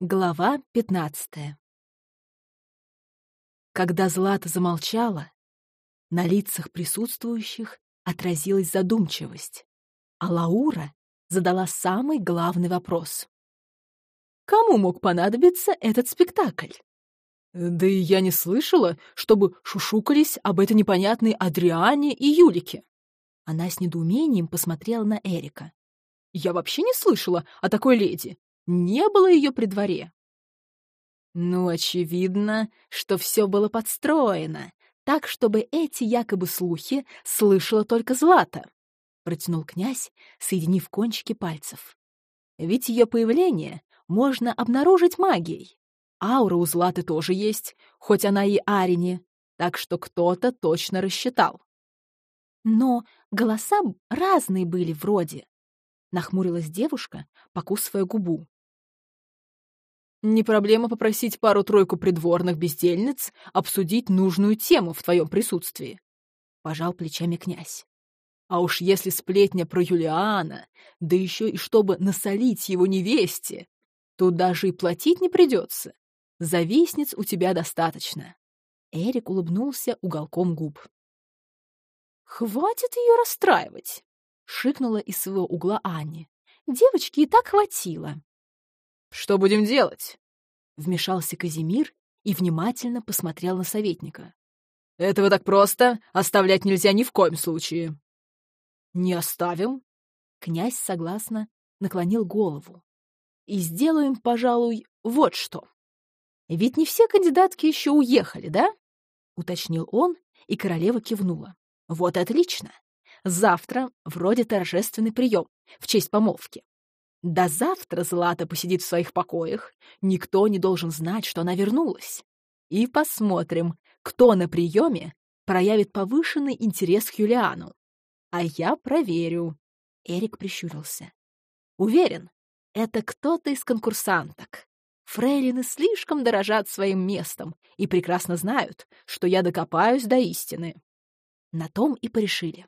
Глава пятнадцатая Когда Злата замолчала, на лицах присутствующих отразилась задумчивость, а Лаура задала самый главный вопрос. Кому мог понадобиться этот спектакль? Да и я не слышала, чтобы шушукались об этой непонятной Адриане и Юлике. Она с недоумением посмотрела на Эрика. Я вообще не слышала о такой леди не было ее при дворе. Ну, очевидно, что все было подстроено, так, чтобы эти якобы слухи слышала только Злата, протянул князь, соединив кончики пальцев. Ведь ее появление можно обнаружить магией. Аура у Златы тоже есть, хоть она и Арине, так что кто-то точно рассчитал. Но голоса разные были вроде. Нахмурилась девушка, покусывая губу. Не проблема попросить пару-тройку придворных бездельниц обсудить нужную тему в твоем присутствии. Пожал плечами князь. А уж если сплетня про Юлиана, да еще и чтобы насолить его невесте, то даже и платить не придется. Завистниц у тебя достаточно. Эрик улыбнулся уголком губ. «Хватит ее расстраивать!» — шикнула из своего угла Анни. «Девочки и так хватило!» «Что будем делать?» Вмешался Казимир и внимательно посмотрел на советника. «Этого так просто оставлять нельзя ни в коем случае». «Не оставим?» Князь согласно наклонил голову. «И сделаем, пожалуй, вот что. Ведь не все кандидатки еще уехали, да?» Уточнил он, и королева кивнула. «Вот отлично. Завтра вроде торжественный прием в честь помолвки. До завтра Злата посидит в своих покоях. Никто не должен знать, что она вернулась. И посмотрим, кто на приеме проявит повышенный интерес к Юлиану. А я проверю. Эрик прищурился. Уверен, это кто-то из конкурсанток. Фрейлины слишком дорожат своим местом и прекрасно знают, что я докопаюсь до истины. На том и порешили.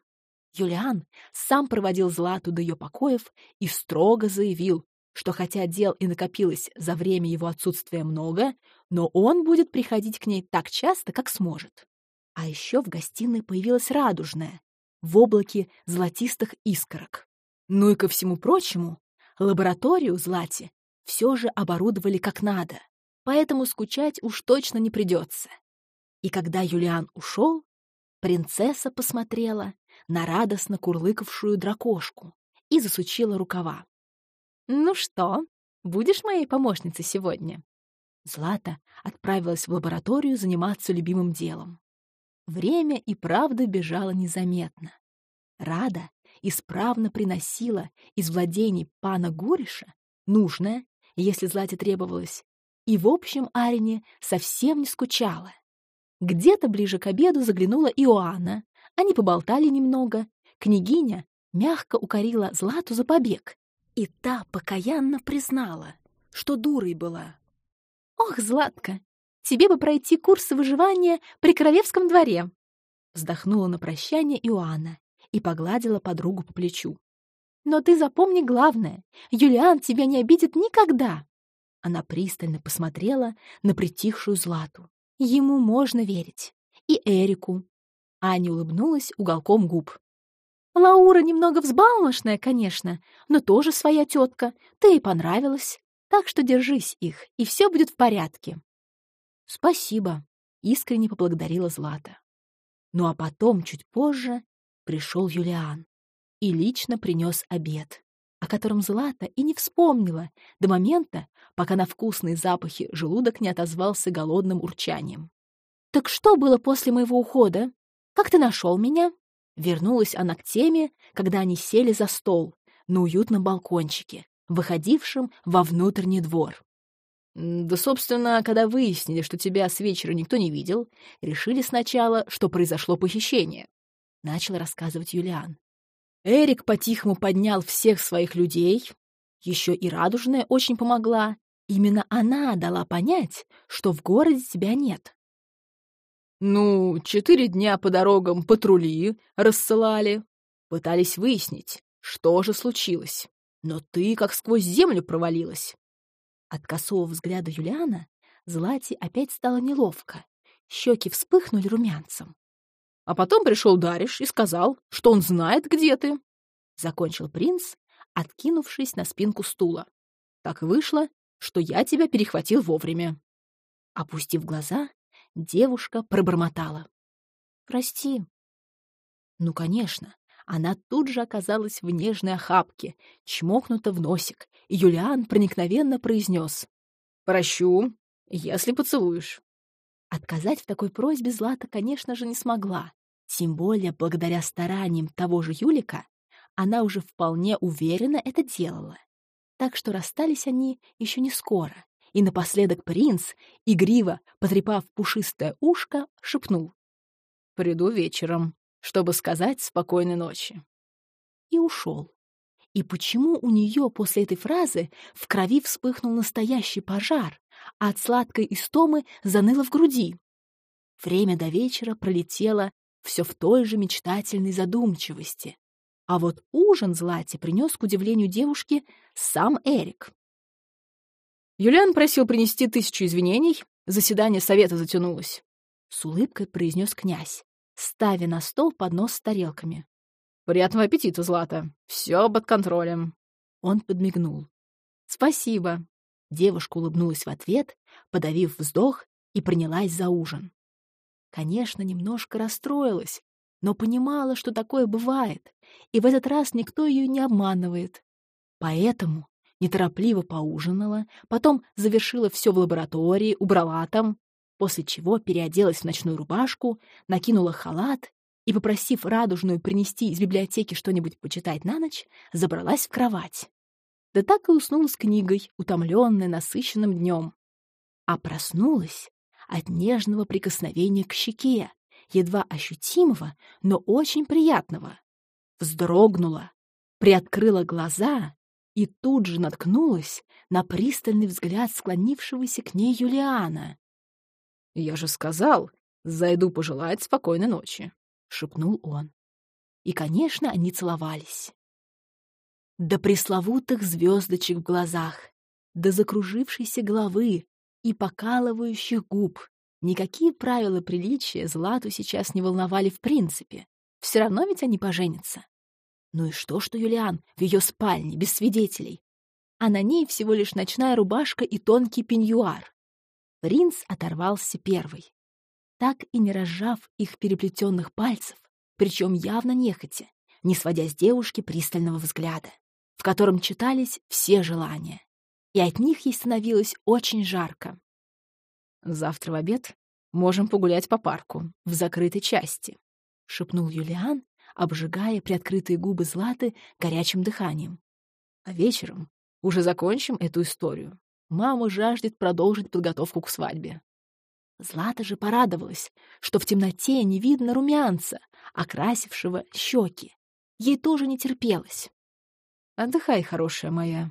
Юлиан сам проводил Злату до ее покоев и строго заявил, что хотя дел и накопилось за время его отсутствия много, но он будет приходить к ней так часто, как сможет. А еще в гостиной появилась радужная, в облаке золотистых искорок. Ну и ко всему прочему, лабораторию Злате все же оборудовали как надо, поэтому скучать уж точно не придется. И когда Юлиан ушел, принцесса посмотрела на радостно курлыкавшую дракошку и засучила рукава. «Ну что, будешь моей помощницей сегодня?» Злата отправилась в лабораторию заниматься любимым делом. Время и правда бежало незаметно. Рада исправно приносила из владений пана Гуриша нужное, если Злате требовалось, и, в общем, Арине совсем не скучала. Где-то ближе к обеду заглянула Иоанна, они поболтали немного. Княгиня мягко укорила Злату за побег. И та покаянно признала, что дурой была. «Ох, Златка, тебе бы пройти курсы выживания при королевском дворе!» Вздохнула на прощание Иоанна и погладила подругу по плечу. «Но ты запомни главное, Юлиан тебя не обидит никогда!» Она пристально посмотрела на притихшую Злату. Ему можно верить. И Эрику, Аня улыбнулась уголком губ. «Лаура немного взбалмошная, конечно, но тоже своя тетка. Ты ей понравилась. Так что держись их, и все будет в порядке». «Спасибо», — искренне поблагодарила Злата. Ну а потом, чуть позже, пришел Юлиан и лично принес обед, о котором Злата и не вспомнила до момента, пока на вкусные запахи желудок не отозвался голодным урчанием. «Так что было после моего ухода?» «Как ты нашел меня?» Вернулась она к теме, когда они сели за стол на уютном балкончике, выходившем во внутренний двор. «Да, собственно, когда выяснили, что тебя с вечера никто не видел, решили сначала, что произошло похищение», — начал рассказывать Юлиан. Эрик по-тихому поднял всех своих людей. Еще и Радужная очень помогла. Именно она дала понять, что в городе тебя нет. Ну, четыре дня по дорогам патрули рассылали. Пытались выяснить, что же случилось. Но ты как сквозь землю провалилась. От косого взгляда Юлиана Злате опять стало неловко. Щеки вспыхнули румянцем. А потом пришел Дариш и сказал, что он знает, где ты. Закончил принц, откинувшись на спинку стула. Так вышло, что я тебя перехватил вовремя. Опустив глаза, девушка пробормотала. «Прости». Ну, конечно, она тут же оказалась в нежной охапке, чмокнута в носик, и Юлиан проникновенно произнес. «Прощу, если поцелуешь». Отказать в такой просьбе Злата, конечно же, не смогла. Тем более, благодаря стараниям того же Юлика, она уже вполне уверенно это делала. Так что расстались они еще не скоро, и напоследок принц, игриво потрепав пушистое ушко, шепнул. «Приду вечером, чтобы сказать спокойной ночи». И ушел. И почему у нее после этой фразы в крови вспыхнул настоящий пожар, а от сладкой истомы заныло в груди? Время до вечера пролетело все в той же мечтательной задумчивости. А вот ужин Злате принес, к удивлению девушки, сам Эрик. Юлиан просил принести тысячу извинений, заседание совета затянулось. С улыбкой произнес князь, ставя на стол поднос с тарелками. «Приятного аппетита, Злата. Все под контролем». Он подмигнул. «Спасибо». Девушка улыбнулась в ответ, подавив вздох, и принялась за ужин. Конечно, немножко расстроилась, но понимала, что такое бывает, и в этот раз никто ее не обманывает. Поэтому неторопливо поужинала, потом завершила все в лаборатории, убрала там, после чего переоделась в ночную рубашку, накинула халат и, попросив радужную принести из библиотеки что-нибудь почитать на ночь, забралась в кровать. Да так и уснула с книгой, утомленная насыщенным днем. А проснулась от нежного прикосновения к щеке, едва ощутимого, но очень приятного. Вздрогнула, приоткрыла глаза и тут же наткнулась на пристальный взгляд склонившегося к ней Юлиана. «Я же сказал, зайду пожелать спокойной ночи», — шепнул он. И, конечно, они целовались. До пресловутых звездочек в глазах, до закружившейся головы и покалывающих губ. Никакие правила приличия Злату сейчас не волновали в принципе. Все равно ведь они поженятся. Ну и что, что Юлиан в ее спальне, без свидетелей? А на ней всего лишь ночная рубашка и тонкий пеньюар. Принц оторвался первый. Так и не разжав их переплетенных пальцев, причем явно нехотя, не сводя с девушки пристального взгляда, в котором читались все желания. И от них ей становилось очень жарко. «Завтра в обед можем погулять по парку, в закрытой части», — шепнул Юлиан, обжигая приоткрытые губы Златы горячим дыханием. «А вечером уже закончим эту историю. Мама жаждет продолжить подготовку к свадьбе». Злата же порадовалась, что в темноте не видно румянца, окрасившего щеки. Ей тоже не терпелось. «Отдыхай, хорошая моя».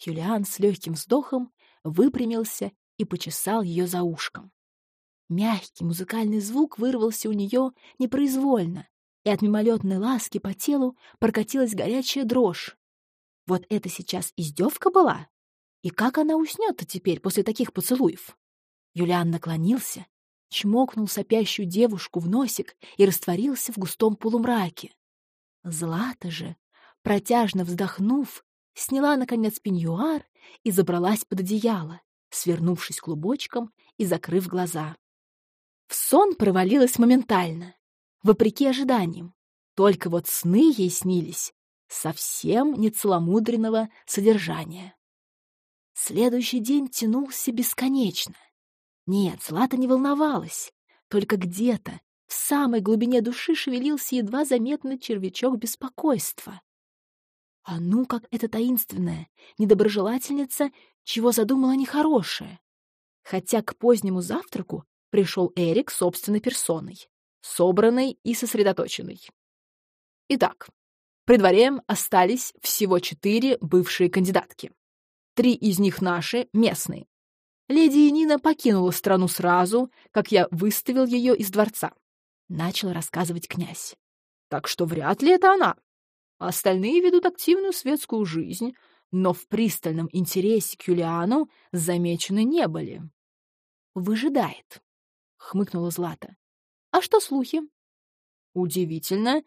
Юлиан с легким вздохом выпрямился и почесал ее за ушком. Мягкий музыкальный звук вырвался у нее непроизвольно, и от мимолетной ласки по телу прокатилась горячая дрожь. Вот это сейчас издевка была? И как она уснет-то теперь после таких поцелуев? Юлиан наклонился, чмокнул сопящую девушку в носик и растворился в густом полумраке. Злата же, протяжно вздохнув, сняла, наконец, пеньюар и забралась под одеяло, свернувшись клубочком и закрыв глаза. В сон провалилась моментально вопреки ожиданиям. Только вот сны ей снились совсем не целомудренного содержания. Следующий день тянулся бесконечно. Нет, Злата не волновалась, только где-то в самой глубине души шевелился едва заметный червячок беспокойства. А ну, как эта таинственная недоброжелательница чего задумала нехорошее. Хотя к позднему завтраку пришел Эрик собственной персоной собранной и сосредоточенной. Итак, при дворе остались всего четыре бывшие кандидатки. Три из них наши, местные. Леди Нина покинула страну сразу, как я выставил ее из дворца. Начал рассказывать князь. Так что вряд ли это она. Остальные ведут активную светскую жизнь, но в пристальном интересе к Юлиану замечены не были. «Выжидает», — хмыкнула Злата. «А что слухи?» «Удивительно,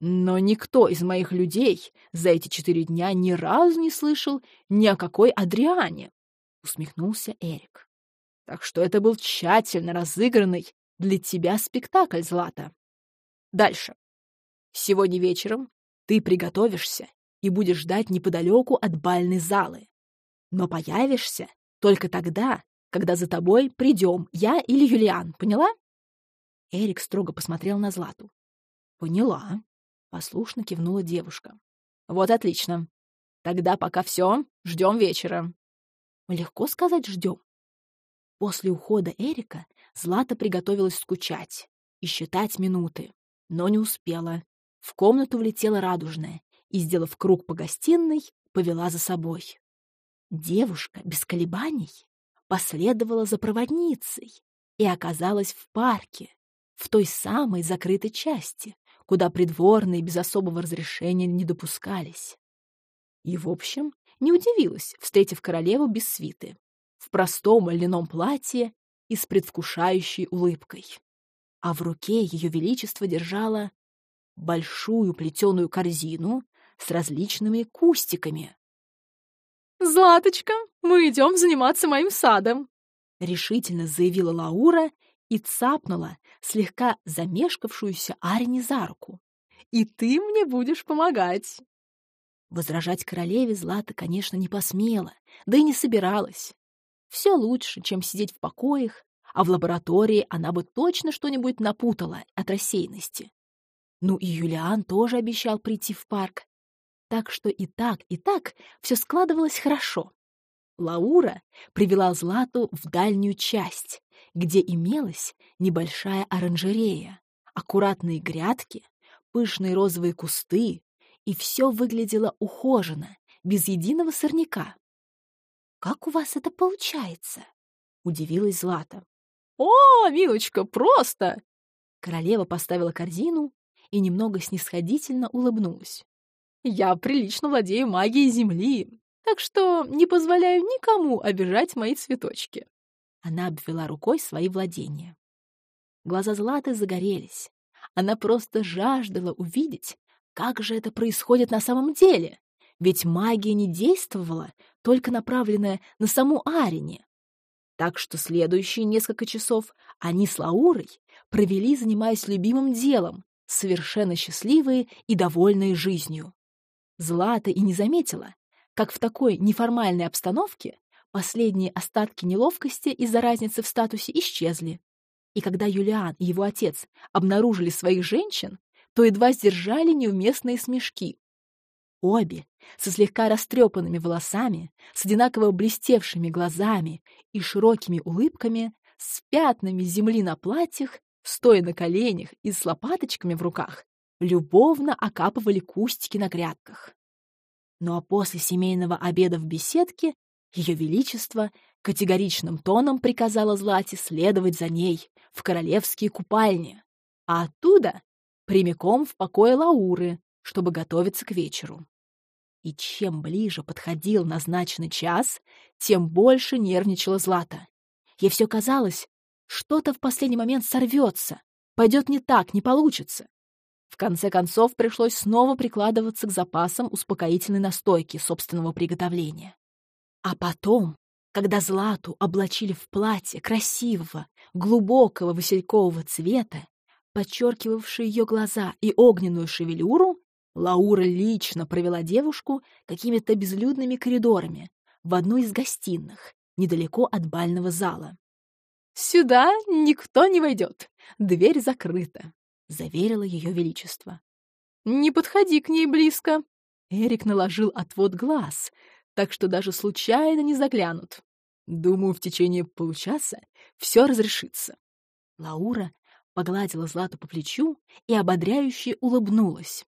но никто из моих людей за эти четыре дня ни разу не слышал ни о какой Адриане», — усмехнулся Эрик. «Так что это был тщательно разыгранный для тебя спектакль, Злата. Дальше. Сегодня вечером ты приготовишься и будешь ждать неподалеку от бальной залы. Но появишься только тогда, когда за тобой придем я или Юлиан, поняла?» Эрик строго посмотрел на Злату. «Поняла», — послушно кивнула девушка. «Вот отлично. Тогда пока все, ждем вечера». Легко сказать «ждем». После ухода Эрика Злата приготовилась скучать и считать минуты, но не успела. В комнату влетела радужная и, сделав круг по гостиной, повела за собой. Девушка без колебаний последовала за проводницей и оказалась в парке, в той самой закрытой части, куда придворные без особого разрешения не допускались. И, в общем, не удивилась, встретив королеву без свиты, в простом льняном платье и с предвкушающей улыбкой. А в руке ее величество держала большую плетеную корзину с различными кустиками. «Златочка, мы идем заниматься моим садом!» — решительно заявила Лаура и цапнула слегка замешкавшуюся Арине за руку. «И ты мне будешь помогать!» Возражать королеве Злата, конечно, не посмела, да и не собиралась. Все лучше, чем сидеть в покоях, а в лаборатории она бы точно что-нибудь напутала от рассеянности. Ну и Юлиан тоже обещал прийти в парк. Так что и так, и так все складывалось хорошо. Лаура привела Злату в дальнюю часть, где имелась небольшая оранжерея, аккуратные грядки, пышные розовые кусты, и все выглядело ухоженно, без единого сорняка. «Как у вас это получается?» — удивилась Злата. «О, милочка, просто!» Королева поставила корзину и немного снисходительно улыбнулась. «Я прилично владею магией Земли, так что не позволяю никому обижать мои цветочки». Она обвела рукой свои владения. Глаза Златы загорелись. Она просто жаждала увидеть, как же это происходит на самом деле. Ведь магия не действовала, только направленная на саму Арине. Так что следующие несколько часов они с Лаурой провели, занимаясь любимым делом, совершенно счастливые и довольные жизнью. Злата и не заметила, как в такой неформальной обстановке последние остатки неловкости из-за разницы в статусе исчезли. И когда Юлиан и его отец обнаружили своих женщин, то едва сдержали неуместные смешки. Обе, со слегка растрепанными волосами, с одинаково блестевшими глазами и широкими улыбками, с пятнами земли на платьях, стоя на коленях и с лопаточками в руках, любовно окапывали кустики на грядках. Ну а после семейного обеда в беседке ее Величество категоричным тоном приказало Злате следовать за ней в королевские купальни, а оттуда прямиком в покое Лауры, чтобы готовиться к вечеру. И чем ближе подходил назначенный час, тем больше нервничала Злата. Ей все казалось, что-то в последний момент сорвется, пойдет не так, не получится. В конце концов, пришлось снова прикладываться к запасам успокоительной настойки собственного приготовления. А потом, когда Злату облачили в платье красивого, глубокого василькового цвета, подчеркивавшее ее глаза и огненную шевелюру, Лаура лично провела девушку какими-то безлюдными коридорами в одну из гостиных, недалеко от бального зала. «Сюда никто не войдет, дверь закрыта», — заверила ее величество. «Не подходи к ней близко». Эрик наложил отвод глаз, так что даже случайно не заглянут. Думаю, в течение получаса все разрешится. Лаура погладила Злату по плечу и ободряюще улыбнулась.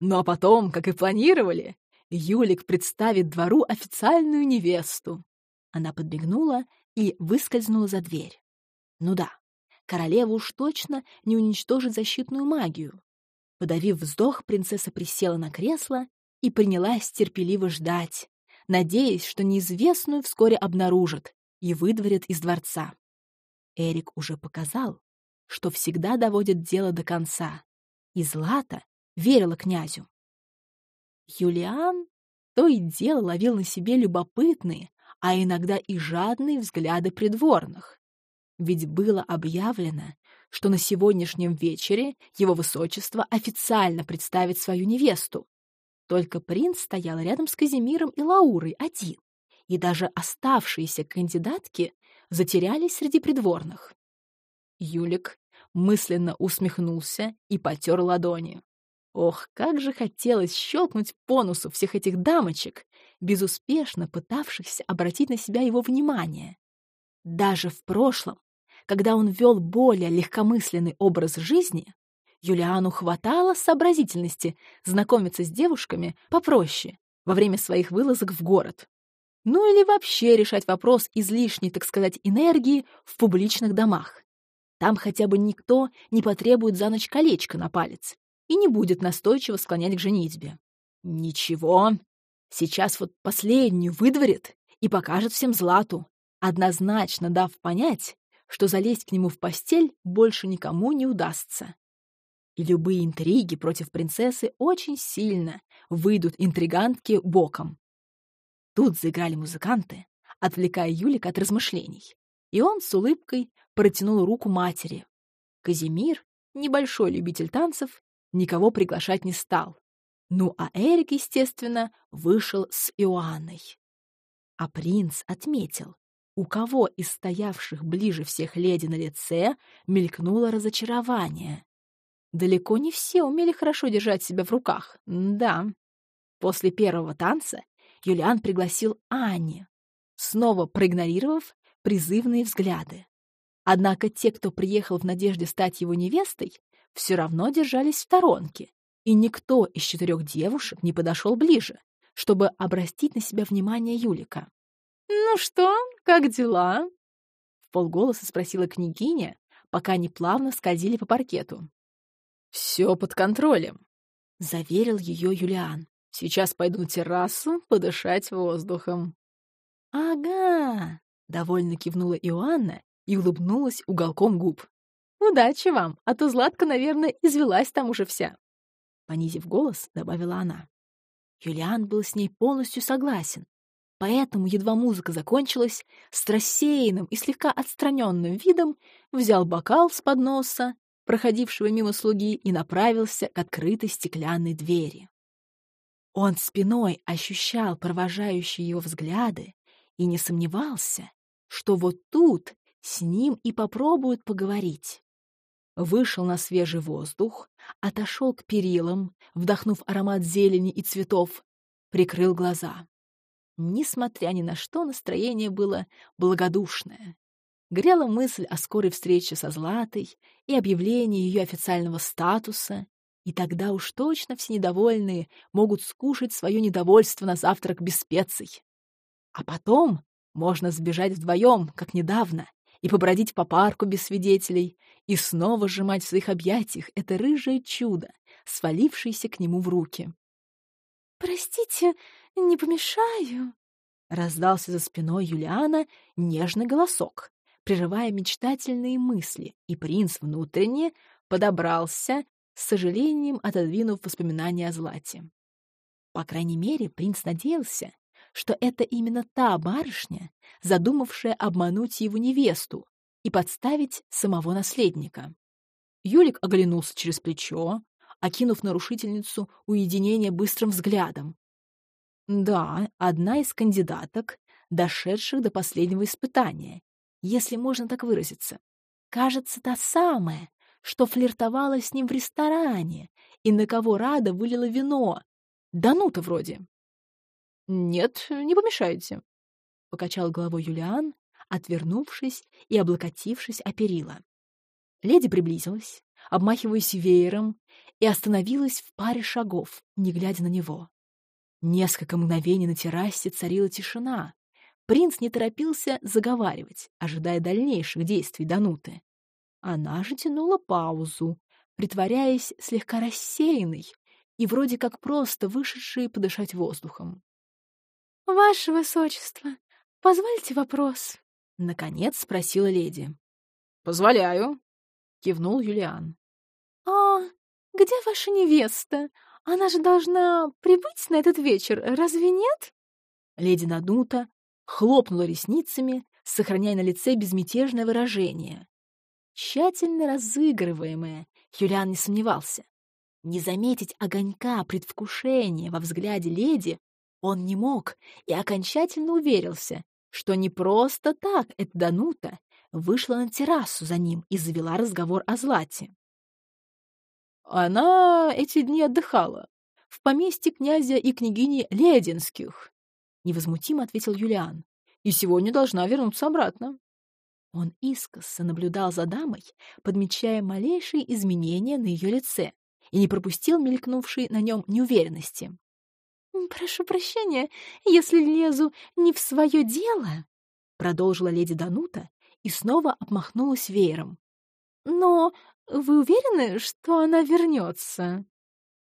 Ну а потом, как и планировали, Юлик представит двору официальную невесту. Она подбегнула и выскользнула за дверь. Ну да, королева уж точно не уничтожит защитную магию. Подавив вздох, принцесса присела на кресло и принялась терпеливо ждать, надеясь, что неизвестную вскоре обнаружат и выдворят из дворца. Эрик уже показал, что всегда доводит дело до конца, и Злата верила князю. Юлиан то и дело ловил на себе любопытные, а иногда и жадные взгляды придворных. Ведь было объявлено, что на сегодняшнем вечере его высочество официально представит свою невесту. Только принц стоял рядом с Казимиром и Лаурой один, и даже оставшиеся кандидатки затерялись среди придворных. Юлик мысленно усмехнулся и потер ладони. Ох, как же хотелось щелкнуть по носу всех этих дамочек, безуспешно пытавшихся обратить на себя его внимание. Даже в прошлом, когда он вел более легкомысленный образ жизни, Юлиану хватало сообразительности знакомиться с девушками попроще во время своих вылазок в город. Ну или вообще решать вопрос излишней, так сказать, энергии в публичных домах. Там хотя бы никто не потребует за ночь колечко на палец и не будет настойчиво склонять к женитьбе. Ничего, сейчас вот последнюю выдворит и покажет всем Злату, однозначно дав понять, что залезть к нему в постель больше никому не удастся. И любые интриги против принцессы очень сильно выйдут интригантки боком. Тут заиграли музыканты, отвлекая Юлика от размышлений, и он с улыбкой протянул руку матери. Казимир, небольшой любитель танцев, никого приглашать не стал. Ну а Эрик, естественно, вышел с Иоанной. А принц отметил, у кого из стоявших ближе всех леди на лице мелькнуло разочарование. Далеко не все умели хорошо держать себя в руках, да. После первого танца Юлиан пригласил Анне, снова проигнорировав призывные взгляды. Однако те, кто приехал в надежде стать его невестой, все равно держались в сторонке, и никто из четырех девушек не подошел ближе, чтобы обратить на себя внимание Юлика. «Ну что, как дела?» — в полголоса спросила княгиня, пока они плавно скользили по паркету. «Все под контролем», — заверил ее Юлиан. «Сейчас пойду на террасу подышать воздухом». «Ага», — довольно кивнула Иоанна и улыбнулась уголком губ. «Удачи вам, а то Златка, наверное, извелась там уже вся». Понизив голос, добавила она. Юлиан был с ней полностью согласен, поэтому, едва музыка закончилась, с рассеянным и слегка отстраненным видом взял бокал с подноса, проходившего мимо слуги, и направился к открытой стеклянной двери. Он спиной ощущал провожающие его взгляды и не сомневался, что вот тут с ним и попробуют поговорить вышел на свежий воздух, отошел к перилам, вдохнув аромат зелени и цветов, прикрыл глаза. Несмотря ни на что, настроение было благодушное. Грела мысль о скорой встрече со Златой и объявлении ее официального статуса, и тогда уж точно все недовольные могут скушать свое недовольство на завтрак без специй. А потом можно сбежать вдвоем, как недавно, и побродить по парку без свидетелей, и снова сжимать в своих объятиях это рыжее чудо, свалившееся к нему в руки. «Простите, не помешаю?» — раздался за спиной Юлиана нежный голосок, прерывая мечтательные мысли, и принц внутренне подобрался, с сожалением отодвинув воспоминания о Злате. По крайней мере, принц надеялся, что это именно та барышня, задумавшая обмануть его невесту и подставить самого наследника. Юлик оглянулся через плечо, окинув нарушительницу уединения быстрым взглядом. Да, одна из кандидаток, дошедших до последнего испытания, если можно так выразиться. Кажется, та самая, что флиртовала с ним в ресторане и на кого Рада вылила вино. Да ну-то вроде. «Нет, не помешаете», — покачал головой Юлиан, отвернувшись и облокотившись о перила. Леди приблизилась, обмахиваясь веером, и остановилась в паре шагов, не глядя на него. Несколько мгновений на террасе царила тишина. Принц не торопился заговаривать, ожидая дальнейших действий Дануты. Она же тянула паузу, притворяясь слегка рассеянной и вроде как просто вышедшей подышать воздухом. «Ваше высочество, позвольте вопрос?» — наконец спросила леди. «Позволяю», — кивнул Юлиан. «А где ваша невеста? Она же должна прибыть на этот вечер, разве нет?» Леди Надута хлопнула ресницами, сохраняя на лице безмятежное выражение. Тщательно разыгрываемое, Юлиан не сомневался. Не заметить огонька предвкушения во взгляде леди он не мог и окончательно уверился, что не просто так эта Данута вышла на террасу за ним и завела разговор о Злате. Она эти дни отдыхала в поместье князя и княгини Лединских, невозмутимо ответил Юлиан, и сегодня должна вернуться обратно. Он искоса наблюдал за дамой, подмечая малейшие изменения на ее лице, и не пропустил мелькнувшей на нем неуверенности. «Прошу прощения, если лезу не в свое дело», — продолжила леди Данута и снова обмахнулась веером. «Но вы уверены, что она вернется?»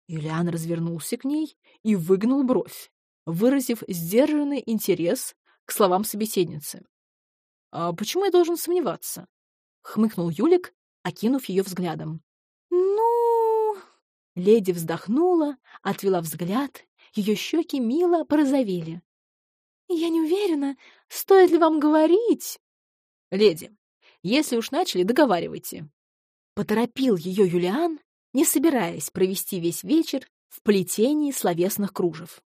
Юлиан развернулся к ней и выгнул бровь, выразив сдержанный интерес к словам собеседницы. «А почему я должен сомневаться?» — хмыкнул Юлик, окинув ее взглядом. «Ну...» Леди вздохнула, отвела взгляд, ее щеки мило порозовели. «Я не уверена, стоит ли вам говорить...» «Леди, если уж начали, договаривайте». Поторопил ее Юлиан, не собираясь провести весь вечер в плетении словесных кружев.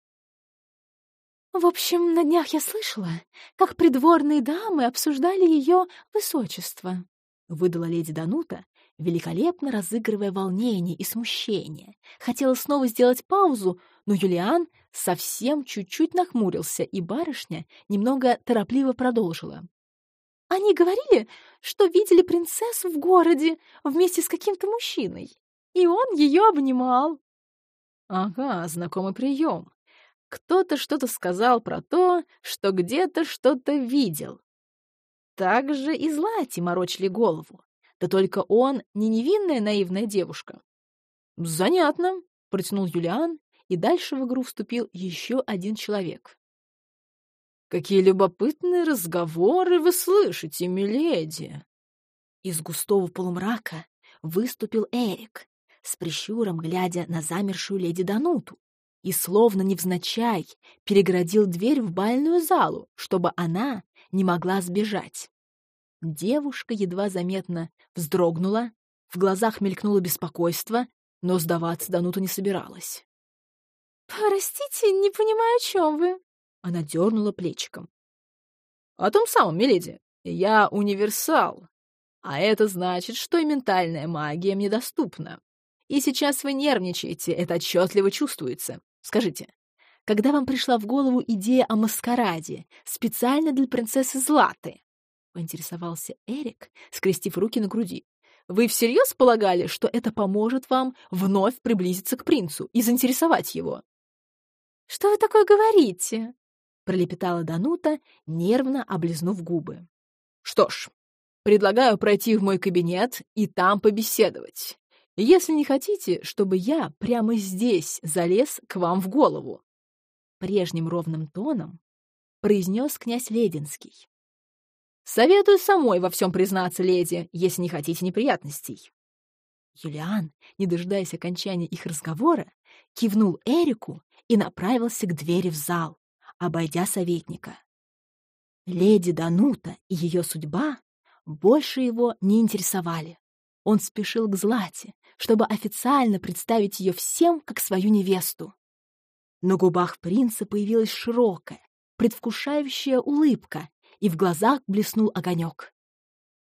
В общем, на днях я слышала, как придворные дамы обсуждали ее высочество, — выдала леди Данута, великолепно разыгрывая волнение и смущение. Хотела снова сделать паузу, но Юлиан совсем чуть-чуть нахмурился, и барышня немного торопливо продолжила. «Они говорили, что видели принцессу в городе вместе с каким-то мужчиной, и он ее обнимал». «Ага, знакомый прием. Кто-то что-то сказал про то, что где-то что-то видел. Так же и Злати морочили голову. Да только он не невинная наивная девушка. «Занятно», — протянул Юлиан, и дальше в игру вступил еще один человек. «Какие любопытные разговоры вы слышите, миледи!» Из густого полумрака выступил Эрик, с прищуром глядя на замершую леди Дануту, и словно невзначай переградил дверь в бальную залу, чтобы она не могла сбежать. Девушка едва заметно вздрогнула, в глазах мелькнуло беспокойство, но сдаваться Данута не собиралась. «Простите, не понимаю, о чем вы?» Она дернула плечиком. «О том самом, миледи. Я универсал. А это значит, что и ментальная магия мне доступна. И сейчас вы нервничаете, это отчетливо чувствуется. Скажите, когда вам пришла в голову идея о маскараде специально для принцессы Златы?» поинтересовался Эрик, скрестив руки на груди. «Вы всерьез полагали, что это поможет вам вновь приблизиться к принцу и заинтересовать его?» «Что вы такое говорите?» — пролепетала Данута, нервно облизнув губы. «Что ж, предлагаю пройти в мой кабинет и там побеседовать, если не хотите, чтобы я прямо здесь залез к вам в голову». Прежним ровным тоном произнес князь Лединский. Советую самой во всем признаться, леди, если не хотите неприятностей. Юлиан, не дожидаясь окончания их разговора, кивнул Эрику и направился к двери в зал, обойдя советника. Леди Данута и ее судьба больше его не интересовали. Он спешил к Злате, чтобы официально представить ее всем как свою невесту. На губах принца появилась широкая, предвкушающая улыбка, и в глазах блеснул огонек.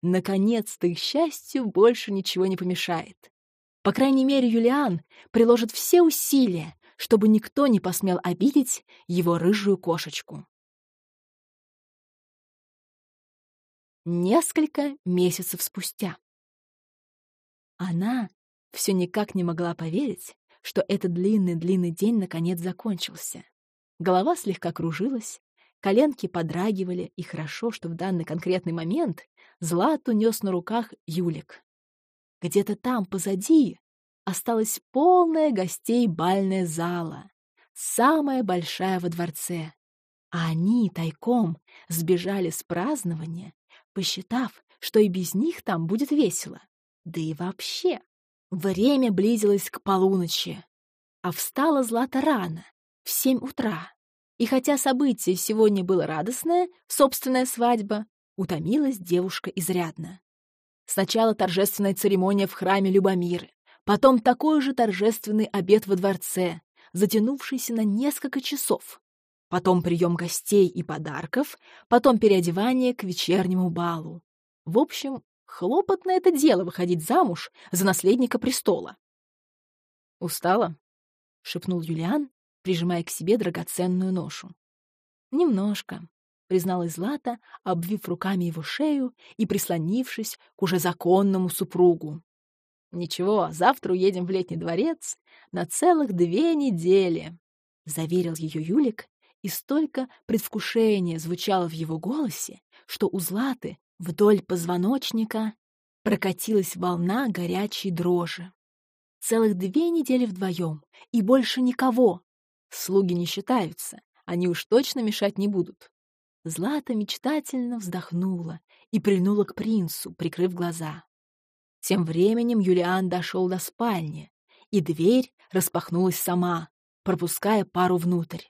Наконец-то их счастью больше ничего не помешает. По крайней мере, Юлиан приложит все усилия, чтобы никто не посмел обидеть его рыжую кошечку. Несколько месяцев спустя. Она все никак не могла поверить, что этот длинный-длинный день наконец закончился. Голова слегка кружилась, Коленки подрагивали, и хорошо, что в данный конкретный момент Злату нес на руках Юлик. Где-то там, позади, осталась полная гостей бальная зала, самая большая во дворце. А они тайком сбежали с празднования, посчитав, что и без них там будет весело. Да и вообще, время близилось к полуночи, а встала Злата рано, в семь утра. И хотя событие сегодня было радостное, собственная свадьба, утомилась девушка изрядно. Сначала торжественная церемония в храме Любомиры, потом такой же торжественный обед во дворце, затянувшийся на несколько часов, потом прием гостей и подарков, потом переодевание к вечернему балу. В общем, хлопотно это дело выходить замуж за наследника престола. «Устала?» — шепнул Юлиан, прижимая к себе драгоценную ношу. «Немножко», — призналась Злата, обвив руками его шею и прислонившись к уже законному супругу. «Ничего, завтра уедем в летний дворец на целых две недели», — заверил ее Юлик, и столько предвкушения звучало в его голосе, что у Златы вдоль позвоночника прокатилась волна горячей дрожи. Целых две недели вдвоем, и больше никого. Слуги не считаются, они уж точно мешать не будут. Злата мечтательно вздохнула и прильнула к принцу, прикрыв глаза. Тем временем Юлиан дошел до спальни, и дверь распахнулась сама, пропуская пару внутрь.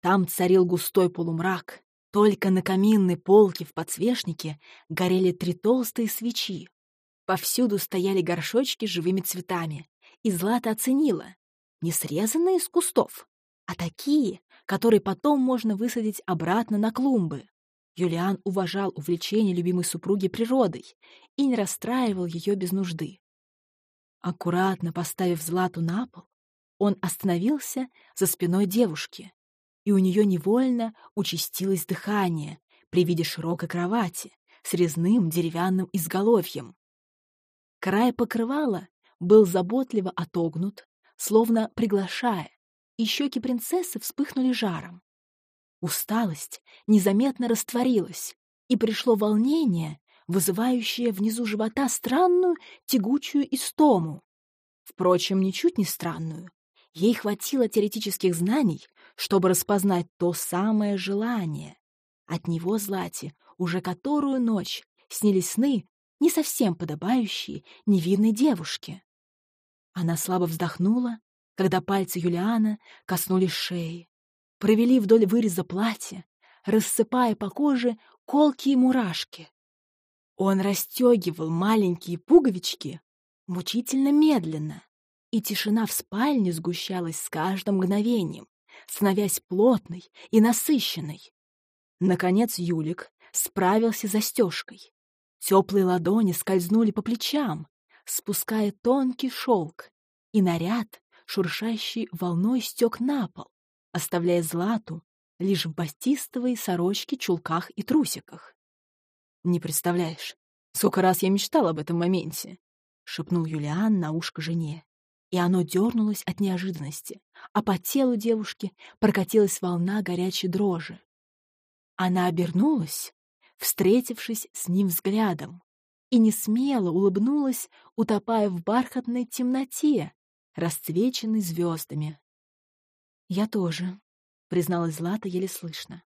Там царил густой полумрак, только на каминной полке в подсвечнике горели три толстые свечи. Повсюду стояли горшочки с живыми цветами, и Злата оценила. Не срезанные из кустов, а такие, которые потом можно высадить обратно на клумбы. Юлиан уважал увлечение любимой супруги природой и не расстраивал ее без нужды. Аккуратно поставив Злату на пол, он остановился за спиной девушки, и у нее невольно участилось дыхание при виде широкой кровати с резным деревянным изголовьем. Край покрывала был заботливо отогнут, словно приглашая, и щеки принцессы вспыхнули жаром. Усталость незаметно растворилась, и пришло волнение, вызывающее внизу живота странную тягучую истому. Впрочем, ничуть не странную. Ей хватило теоретических знаний, чтобы распознать то самое желание. От него Злате уже которую ночь снились сны, не совсем подобающие невинной девушке. Она слабо вздохнула, когда пальцы Юлиана коснулись шеи, провели вдоль выреза платья, рассыпая по коже колкие мурашки. Он расстегивал маленькие пуговички мучительно медленно, и тишина в спальне сгущалась с каждым мгновением, становясь плотной и насыщенной. Наконец Юлик справился с застежкой. Теплые ладони скользнули по плечам, спуская тонкий шелк, и наряд, шуршащий волной, стек на пол, оставляя Злату лишь в бастистовой сорочке, чулках и трусиках. «Не представляешь, сколько раз я мечтал об этом моменте!» — шепнул Юлиан на ушко жене. И оно дернулось от неожиданности, а по телу девушки прокатилась волна горячей дрожи. Она обернулась, встретившись с ним взглядом, и несмело улыбнулась, утопая в бархатной темноте, расцвеченной звездами. «Я тоже», — призналась Злата еле слышно.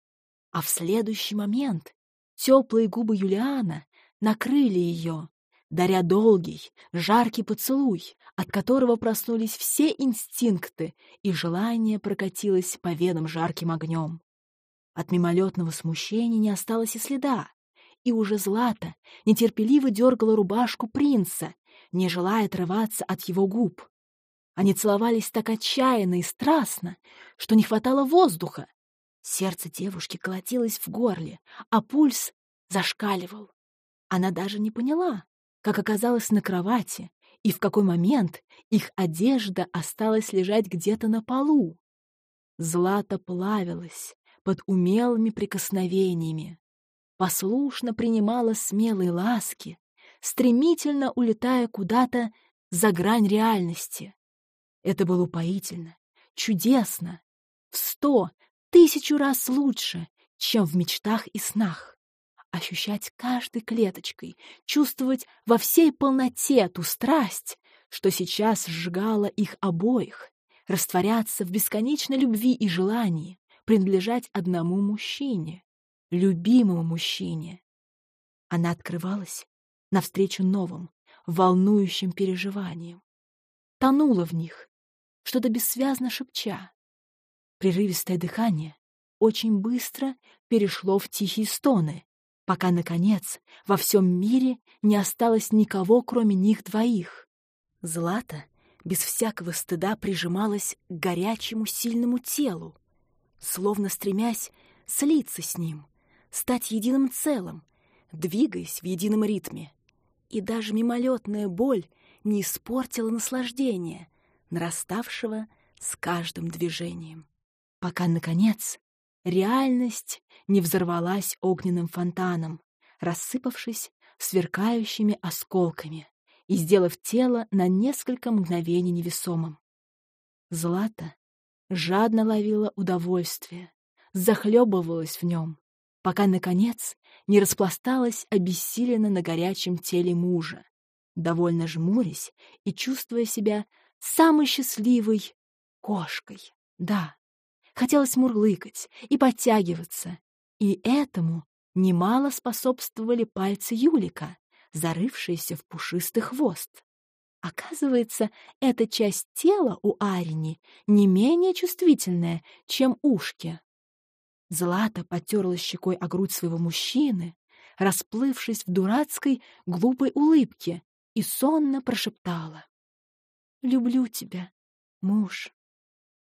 А в следующий момент теплые губы Юлиана накрыли ее, даря долгий, жаркий поцелуй, от которого проснулись все инстинкты, и желание прокатилось по венам жарким огнем. От мимолетного смущения не осталось и следа и уже Злата нетерпеливо дергала рубашку принца, не желая отрываться от его губ. Они целовались так отчаянно и страстно, что не хватало воздуха. Сердце девушки колотилось в горле, а пульс зашкаливал. Она даже не поняла, как оказалась на кровати и в какой момент их одежда осталась лежать где-то на полу. Злата плавилась под умелыми прикосновениями послушно принимала смелые ласки, стремительно улетая куда-то за грань реальности. Это было упоительно, чудесно, в сто, тысячу раз лучше, чем в мечтах и снах. Ощущать каждой клеточкой, чувствовать во всей полноте ту страсть, что сейчас сжигала их обоих, растворяться в бесконечной любви и желании, принадлежать одному мужчине, любимому мужчине. Она открывалась навстречу новым, волнующим переживаниям. Тонула в них, что-то бессвязно шепча. Прерывистое дыхание очень быстро перешло в тихие стоны, пока, наконец, во всем мире не осталось никого, кроме них двоих. Злата без всякого стыда прижималась к горячему сильному телу, словно стремясь слиться с ним, стать единым целым, двигаясь в едином ритме. И даже мимолетная боль не испортила наслаждения, нараставшего с каждым движением. Пока, наконец, реальность не взорвалась огненным фонтаном, рассыпавшись сверкающими осколками и сделав тело на несколько мгновений невесомым. Злата жадно ловила удовольствие, захлебывалась в нем, пока, наконец, не распласталась обессиленно на горячем теле мужа, довольно жмурясь и чувствуя себя самой счастливой кошкой. Да, хотелось мурлыкать и подтягиваться, и этому немало способствовали пальцы Юлика, зарывшиеся в пушистый хвост. Оказывается, эта часть тела у Арини не менее чувствительная, чем ушки. Злата потерла щекой о грудь своего мужчины, расплывшись в дурацкой, глупой улыбке, и сонно прошептала. «Люблю тебя, муж».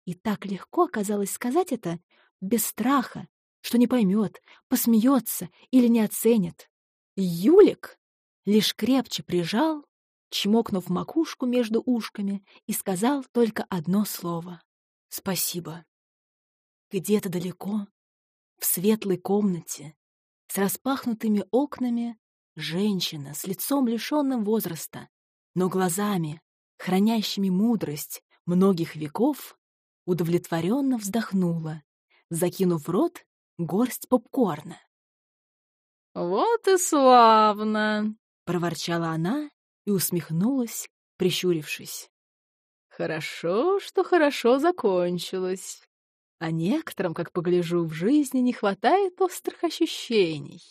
И так легко оказалось сказать это без страха, что не поймет, посмеется или не оценит. Юлик лишь крепче прижал, чмокнув макушку между ушками, и сказал только одно слово — «Спасибо». Где-то далеко, в светлой комнате, с распахнутыми окнами, женщина с лицом лишенным возраста, но глазами, хранящими мудрость многих веков, удовлетворенно вздохнула, закинув в рот горсть попкорна. «Вот и славно!» — проворчала она и усмехнулась, прищурившись. «Хорошо, что хорошо закончилось. А некоторым, как погляжу, в жизни не хватает острых ощущений».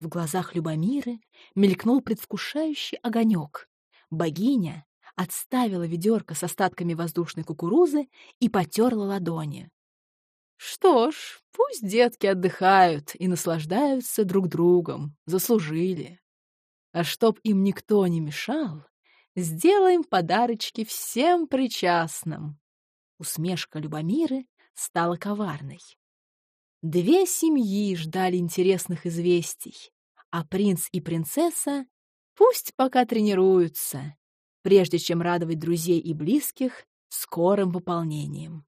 В глазах Любомиры мелькнул предвкушающий огонек. Богиня отставила ведерко с остатками воздушной кукурузы и потерла ладони. Что ж, пусть детки отдыхают и наслаждаются друг другом, заслужили. А чтоб им никто не мешал, сделаем подарочки всем причастным. Усмешка Любомиры стала коварной. Две семьи ждали интересных известий, а принц и принцесса пусть пока тренируются, прежде чем радовать друзей и близких скорым пополнением.